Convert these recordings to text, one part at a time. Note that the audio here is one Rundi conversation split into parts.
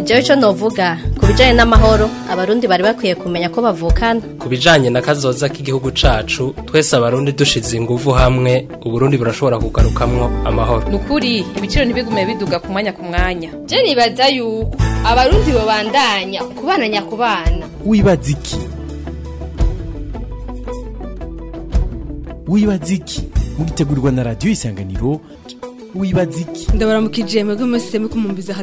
njyewe icyo novuga ku bijyanye n'amahoro abarundi bari bakwiye kumenya ko bavukana ku bijanye na kazoza k'igihugu cacu twese abarundi dushize ingufu hamwe uburundi burashobora kugarukamwo amahoro nukuri ukuri ibiciro ntibigume biduga ku mwanya ku mwanya byo nibaza yuko abarundi babandanya kubana nyakubana wibaza iki wibaza iki mugitegurirwa na radiyo isanganiro wibaza iki ndabaramukije mwebwe mwese muri kumumbiza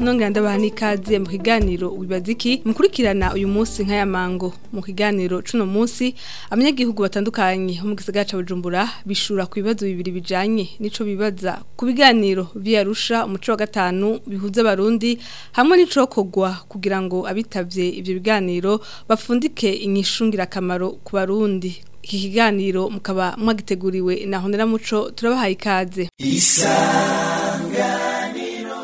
nongera ndabaha n'ikaze mu kiganiro wibaza iki mukurikirana uyu munsi nk'aya mango mu kiganiro cuno munsi abanyagihugu batandukanye mu gisagara ca Bujumbura bishura ku bibazo bibiri bijanye nico bibaza ku biganiro vyarusha umuco wa gatanu bihuza abarundi hamwe n'icokogwa kugira ngo abitavye ivyo biganiro bafundike inyishungira kamaro ku barundi iki kiganiro mukaba mwagiteguriwe na honera muco turabahaye ikaze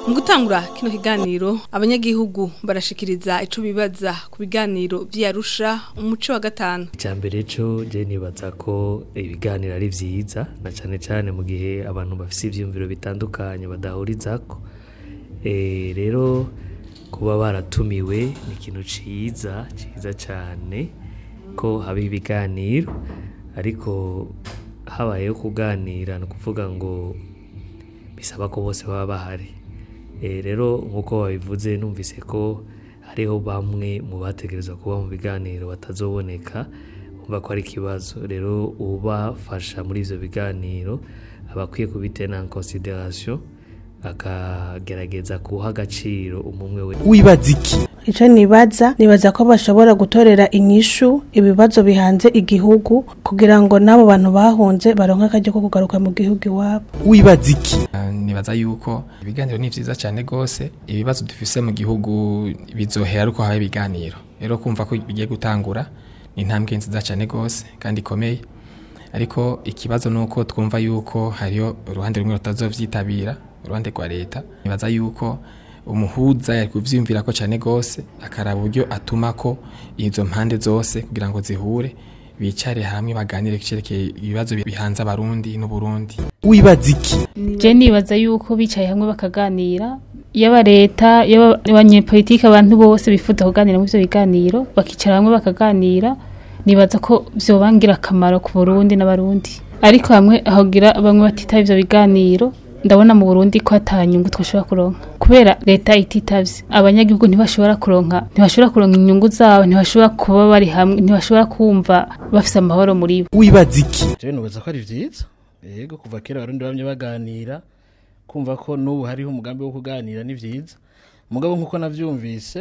mu gutangura kino kiganiro abanyagihugu barashikiriza ico bibaza ku biganiro vy'Arusha umuco wa gatanu cyambere cyo je nibaza ko ibiganiro ari vyiza na cane cane mu gihe abantu bafise ivyumviro bitandukanye badahurizako eh rero kuba baratumiwe ni ikintu ciza ciza cane ko haba ibiganiro ariko habayeho kuganira ni ukuvuga ngo bisaba ko bose baba bahari eh, rero nk'uko babivuze numvise ko hariho bamwe mu bategereza kuba mu biganiro batazoboneka bumva ko ari ikibazo rero ubafasha muri ibyo biganiro aba akwiye kubitera konsiderasiyo akagerageza kuha agaciro umwe we wibaza iki icyo nibaza nibaza ko bashobora gutorera inyishu ibibazo bihanze igihugu kugira ngo n'abo bantu bahunze baronke akajya ko kugaruka mu gihugu iwabo wibaza iki ah, nibaza yuko ibiganiro ni byiza cyane rwose ibibazo dufise mu gihugu bizohera ariko haba ibiganiro rero kumva ko bigiye gutangura ni intambwe nziza cyane rwose kandi ikomeye ariko ikibazo ni uko twumva yuko hariyo uruhande rumwe rutazovyitabira uruhande rwa leta nibaza yuko umuhuza yari kubyiyumvira ko cyane rwose akaraba uburyo atuma ko izo mpande zose kugira ngo zihure bicare hamwe baganire cyerekeye ibibazo bihanze abarundi n'uburundi wibaza iki je nibaza yuko bicaye hamwe bakaganira yaba leta yaba abanyepolitike abantu bose bifuza kuganira mu byo biganiro bakicara hamwe bakaganira nibaza ko byobangira akamaro ku Burundi n'abarundi ariko hamwe ahogira bamwe batitaye ibyo biganiro ndabona mu Burundi ko atanyungu twashobora kuronka kubera leta ititabye abanyagihugu ntibashobora kuronka ntibashobora kuronka inyungu zabo ntibashobora kuba bari hamwe ntibashobora kumva bafite amahoro muri bo wibaza iki rero nubaza ko ari byiza yego kuva kera abarundi bamye baganira kumva ko n'ubu hariho umugambi wo kuganira ni byiza umugabo nk'uko nabyumvise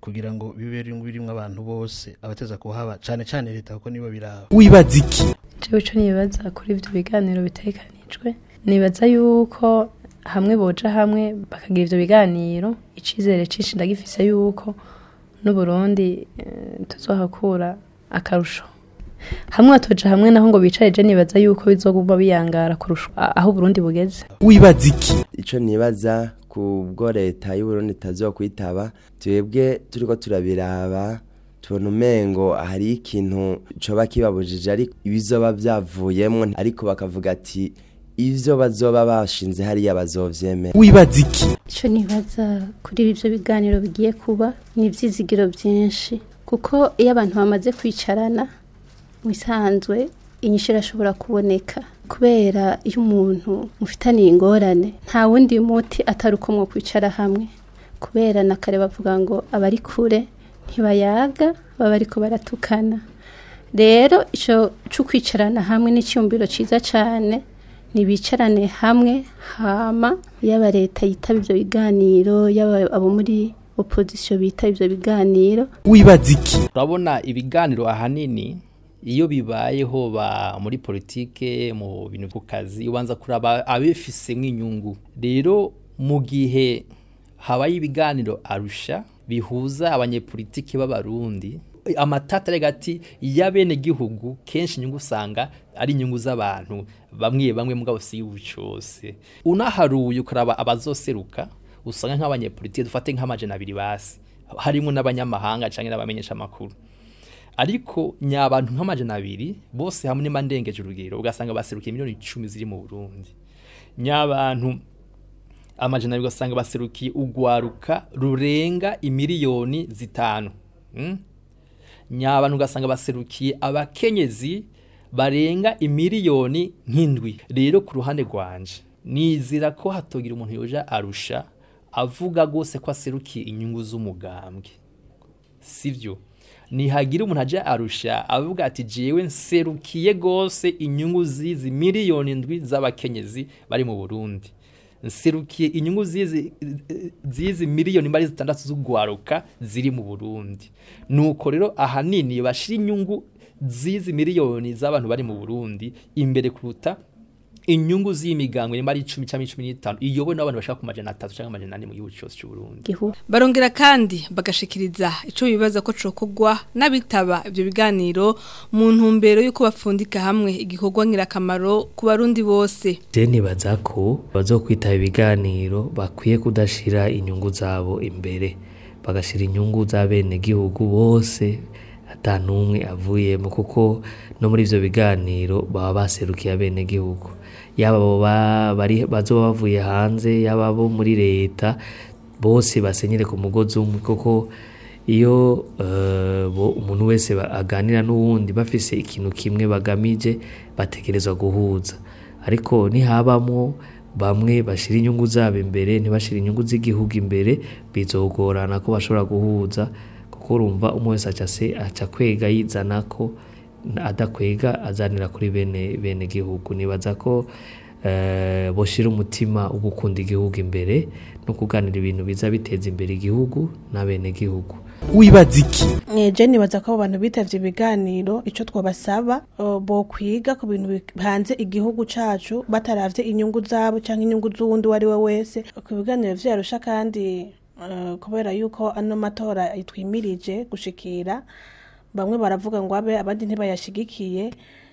kugira ngo bibe birimo abantu bose abateza kuhaba cyane cyane leta kuko niba biraba wibaza iki cyo cyo nibaza kuri ibyo biganiro bitekanijwe nibaza yuko hamwe boca hamwe bakagira ibyo biganiro icyizere cyinshi ndagifise yuko n'uburundi eh, tuzohakura akarusho hamwe watoje hamwe naho ngo bicaye je nibaza yuko bizoguma biyangara kurusha aho Burundi bugeze wibaza iki ico nibaza kubwo leta y'u Burundi tazo kwitaba twebwe turiko turabiraba tubona umengo hari ikintu coba kibabujije ariko ibizoba byavuyemo ariko bakavuga ati ibyo bazoba bashinze hariya bazobyemera wibaza iki icyo nibaza kuri ibyo biganiro bigiye kuba ni ibyizigiro byinshi kuko iyo abantu bamaze kwicarana mu isanzwe inyishu irashobora kuboneka kubera iyo umuntu mufitaniye ingorane nta wundi muti atari uko mwo kwicara hamwe kubera na kare bavuga ngo abari kure ntibayaga baba ariko baratukana rero icyo cyo kwicarana hamwe n'icyumviro cyiza cyane ntibicarane hamwe hama yaba leta yitaba ibyo biganiro yaba abo muri opozisiyo bita ibyo biganiro wibaza iki urabona ibiganiro ahanini iyo bibayeho muri politike mu bintu ku kazi ubanza kuraba abifisemo nk’inyungu rero mu gihe habaye ibiganiro arusha bihuza abanyepolitiki b'abarundi amatata arega ati kenshi inyungu usanga ari inyungu z'abantu bamwe bamwe mugabo si y'ubucose unaharuye ukaraba abazoseruka usanga nk'abanyepolitike dufate nk'amajana abiri basi harimo n'abanyamahanga cyangwa n’abamenyeshamakuru. amakuru ariko abantu nk'amajana abiri bose hamwe ndengeje urugero ugasanga baserukiye miliyoni icumi ziri mu burundi nyabantu amajana abiri ugasanga baserukiye ugwaruka rurenga imiliyoni zitanu hmm? nyabantu ugasanga baserukiye abakenyezi barenga imiliyoni nk'indwi rero ku ruhande rwanjye nizira ko hatogira umuntu yoja arusha avuga rwose ko aserukiye inyungu z'umugambwe sibyo ntihagira umuntu ajya arusha avuga ati jewe nserukiye rwose inyungu zizi miliyoni ndwi z'abakenyezi bari mu burundi nserukiye inyungu zizi miliyoni mbari zitandatu z'ugwaruka ziri mu burundi nuko rero ahanini bashyira inyungu zizi miliyoni z'abantu bari mu burundi imbere kuruta inyungu z'imigango nyuma ari 10 cyangwa 15 iyobowe n'abantu bashaka ku majana 3 cyangwa majana 4 mu gihugu cyose cy'u barongera kandi bagashikiriza icyo bibaza ko cokogwa nabitaba ibyo biganiro mu ntumbero yuko bapfundika hamwe igikorwa ngirakamaro ku barundi bose je nibaza ko bazokwitaba ibiganiro bakwiye kudashira inyungu zabo imbere bagashyira inyungu z'abene gihugu bose ata n'umwe avuyemo kuko no muri ivyo biganiro baba baserukiye abene gihugu yaba abo bazoba bavuye hanze yaba abo muri leta bose basenyere ku mugozi umwe kuko iyo eh, umuntu wese aganira n'uwundi bafise ikintu kimwe bagamije batekerezwa guhuza ariko nihabamwo bamwe bashyira inyungu zabo imbere ntibashyire inyungu z'igihugu imbere bizogorana ko bashobora guhuza kuko urumva umwe wese aca kwega yizana ko adakwega azanira kuri bene bene gihugu nibaza ko eh, boshyira umutima wo gukunda igihugu imbere no kuganira ibintu biza biteza imbere igihugu n'abenegihugu wibaza iki mweje nibaza ko abo bantu bitavye ibiganiro icyo twabasaba bo kwiga ku bintu hanze igihugu cyacu bataravye inyungu zabo cyangwa inyungu z'uwundi uwo ari we wese ku biganiro byarusha kandi eh, kubera yuko ano matora itwimirije gushikira bamwe baravuga ngo abe abandi ntibayashyigikiye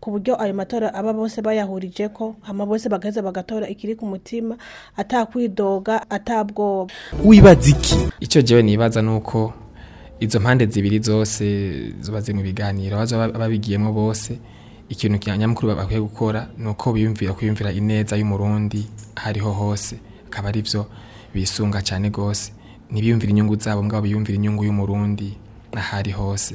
ku buryo ayo matora aba bose bayahurije ko hama bose bagaze bagatora ikiri ku mutima atakwidoga atabwoba wibaza iki icyo jewe nibaza nuko izo mpande zibiri zose ziba mu biganiro babigiyemo bose ikintu nyamukuru bakwiye gukora ni uko biyumvira kwiyumvira ineza y'umurundi hariho hose akaba ari byo bisunga cyane rwose ntibiyumvire inyungu zabo mbwabo biyumvira inyungu y'umurundi ahari hose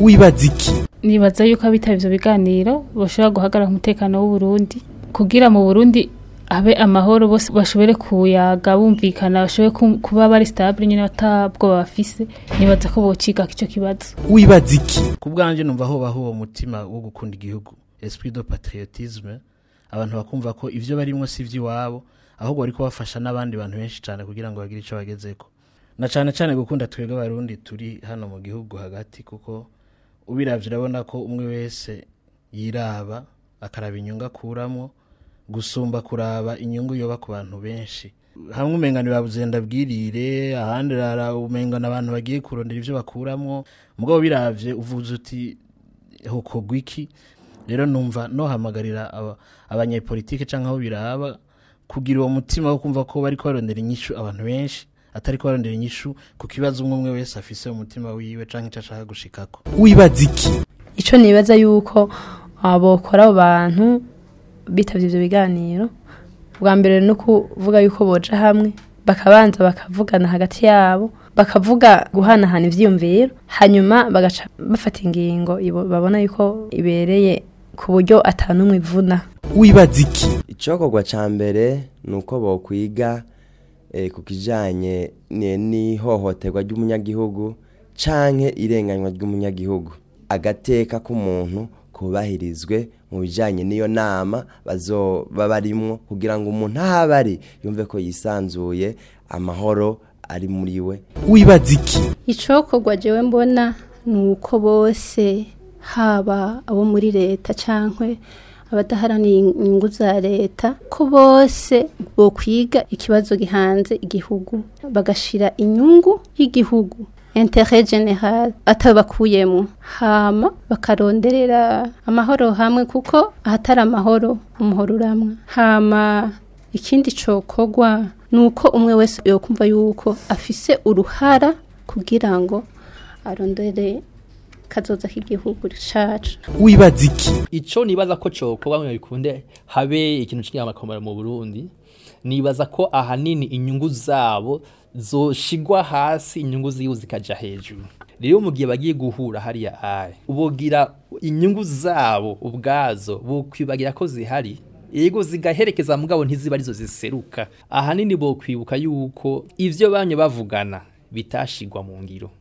wibaza iki nibaza yuko abitaba ivyo biganiro bashobora guhagarara umutekano w'u Burundi kugira mu Burundi abe amahoro bose bashobore kuyaga bumvikana bashobore kuba bari stable nyine batabwoba bafise nibaza ko bociga icyo kibazo wibaza iki ku bwanjye numva aho baho uwo mutima wo gukunda igihugu esprit de patriotisme abantu bakumva ko ibyo barimo si ivy'iwabo ahubwo bariko bafasha n'abandi bantu benshi cyane kugira ngo bagire ico bagezeko na cyane cyane gukunda twebwe abarundi turi hano mu gihugu hagati kuko ubiravye urabona ko umwe wese yiraba akaraba inyungu akuramwo gusumba kuraba inyungu yoba ku bantu benshi hamwe umenya babuze ndabwirire ahandi rara umenya abantu bagiye kurondera ibyo bakuramo mugabo birabye uvuze uti hukogwa iki rero numva nohamagarira abanyepolitike cyangwa aho biraba kugira uwo mutima wo kumva ko bari kubarondera inyishu abantu benshi atari kubarondera inyishu ku kibazo umwe umwe wese afise umutima wiwe cyangwa icyo ashaka gushikako wibaza iki icyo nibaza yuko abokora ah, abo bantu bitabye ibyo biganiro bwa mbere ni ukuvuga yuko boja hamwe bakabanza bakavugana hagati yabo bakavuga guhanahana ibyiyumviro hanyuma bagaca bafata ingingo babona yuko ibereye ku buryo atanu ivuna wibaza iki icyokorwa cya mbere ni uko bakwiga eh, ku kijyanye n'ihohoterwa ry'umunyagihugu cyangwa irenganywa ry'umunyagihugu agateka k'umuntu hubahirizwe mu bijyanye n'iyo nama bazoba barimo kugira ngo umuntu aho aba ari yumve ko yisanzuye amahoro ari muri we wibaza iki icokorwa jewe mbona ni uko bose haba abo muri leta cyangwa abadaharaniye inyungu za leta ko bose bo kwiga ikibazo gihanze igihugu bagashira inyungu y'igihugu intere generale atabakuyemo hama bakaronderera amahoro hamwe kuko ahatari amahoro umuhoro uramwa hama ikindi cokogwa ni uko umwe wese yokumva yuko afise uruhara kugira ngo arondere kazoza k'igihugu cacu wibaza iki ico nibaza ko cokorwa ngo bikunde habe ikintu cy'ingirakamaro mu Burundi nibaza ko ahanini inyungu zabo zoshigwa hasi inyungu ziwe zikajya hejuru rero mu gihe bagiye guhura hariya ayi ubugira inyungu zabo ubwazo bukwibagira ko zihari yego zigaherekeza mugabo ntiziba arizo ziseruka ahanini bo kwibuka yuko ibyo banye bavugana bitashigwa mu ngiro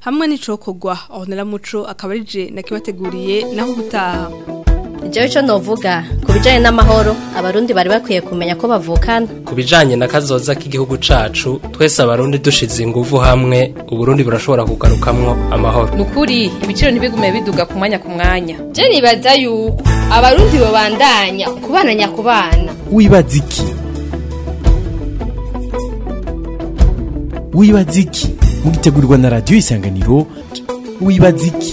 hamwe n'icokorwa aho naramuco akaba ari je nakibateguriye naho ubutaha igihe cyo novuga ku bijyanye n'amahoro abarundi bari bakwiye kumenya ko bavukana ku bijyanye na kazoza k'igihugu cyacu twese abarundi dushize ingufu hamwe uburundi burashobora kugarukamwo amahoro ni ukuri ibiciro ntibigume biduga ku mwanya ku mwanya byo nibaza yuko abarundi babandanya kubana nyakubana wibaza iki wibaza iki mugitegurirwa na radiyo isanganiro wibaza iki